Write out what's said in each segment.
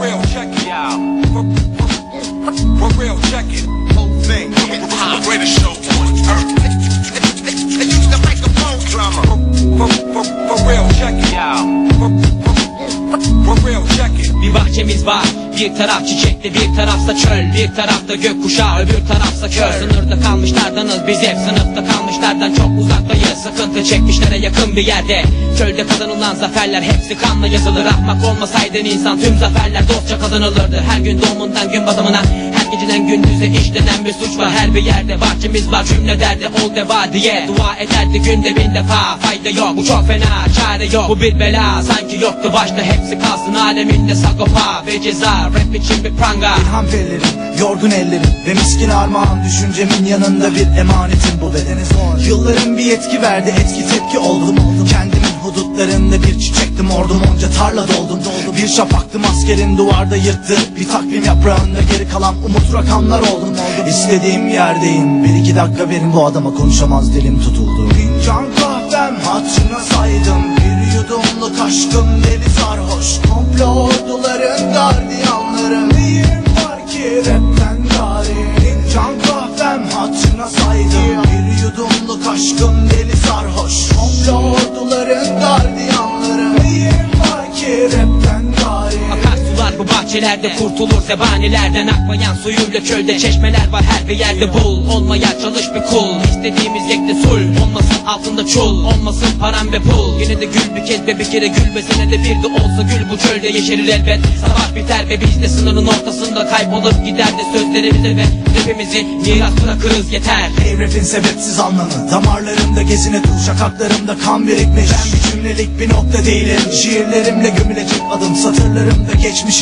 Real, check it out. For, for, for real, check it. Whole thing. The Greatest show on earth. They use the microphone drama. For, for, for real, check it out. For, for, for real, check it. Bir bahçemiz var Bir taraf çiçekli bir tarafsa çöl Bir tarafta gökkuşağı öbür tarafsa kör. Sınırda kalmışlardanız biz hep Sınıfta kalmışlardan çok uzaktayız. Sıkıntı çekmişlere yakın bir yerde. Çölde kazanılan zaferler hepsi kanla yazılır. Ahmak olmasaydın insan tüm zaferler dostça kazanılırdı. Her gün doğumundan gün batımına geceden gündüze işlenen bir suç var. Her bir yerde bahçemiz var. Cümle derdi ol deva diye. Dua ederdi günde bin defa. Fayda yok. Bu çok fena. Çare yok. Bu bir bela. Sanki yoktu başta. Hepsi kalsın aleminde sagopa ve ceza. Rap için bir pranga. İlham fellerim, yorgun ellerim. Ve miskin armağan düşüncemin yanında bir emanetim. Bu bedene zor Yılların bir yetki verdi. Etki tepki oldum. Kendimin hudutlarında bir çiçektim. Ordum Onca tarla doldum Bir şafaktım askerin duvarda yırttı. Bir takvim yaprağında geri kalan umut rakamlar oldum İstediğim yerdeyim. Bir iki dakika verin bu adama konuşamaz dilim tutuldu. Fincan kahvem hatırına saydım. Bir yudumluk aşkım deli sarhoş. Komplo orduların gardiyanları. Neyim var ki rapten gari? Fincan kahvem hatırına saydım. Bir yudumluk aşkım deli sarhoş. Komplo orduların gardiyanları bu bahçelerde kurtulur zebanilerden Akmayan suyuyla çölde çeşmeler var her bir yerde bul. Olmaya çalış bir kul. İstediğimiz yekte sul. Olmasın altında çul. Olmasın param ve pul. Yine de gül bir kez ve bir kere gül ve senede bir de olsa gül bu çölde yeşerir elbet. Sabah biter ve biz de sınırın ortasında kaybolup gider de sözlerimize ve rapimizi miras bırakırız. Yeter. Hey rapin sebepsiz anlamı. Damarlarımda gezine dur şakaklarımda kan birikmiş. Ben bir cümlelik bir nokta değilim. Şiirlerimle gömülecek adım Satırlarımda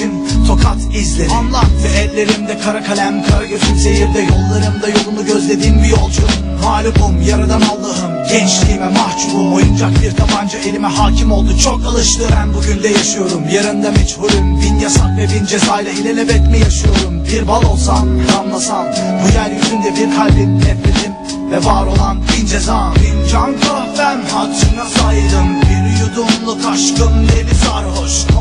geçmişin tokat izleri. Anlat. Ve ellerimde kara kalem Kara gözüm seyirde. Yollarımda yolunu gözlediğim bir yolcu. Mağlubum yaradan Allah'ım. Gençliğime mahcubum. Oyuncak bir tabanca elime hakim oldu. Çok alıştı. Ben bugün de yaşıyorum. Yarın da meçhulüm Bin yasak ve bin cezayla ilelebet mi yaşıyorum? Bir bal olsam damlasam Bu yeryüzünde bir kalbim nefretim Ve var olan bin cezam. Bin can kahvem hatırına saydım. Bir yudumluk aşkım deli sarhoş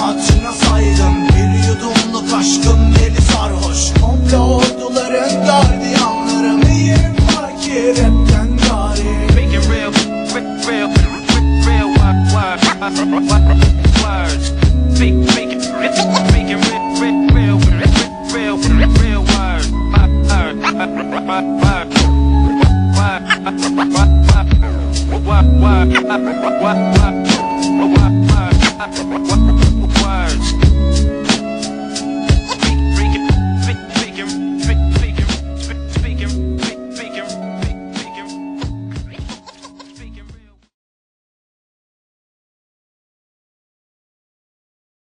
hatırına saydım Bir yudumluk aşkım deli sarhoş Komplo orduların gardiyanları Neyim var ki rapten gari Speaking words.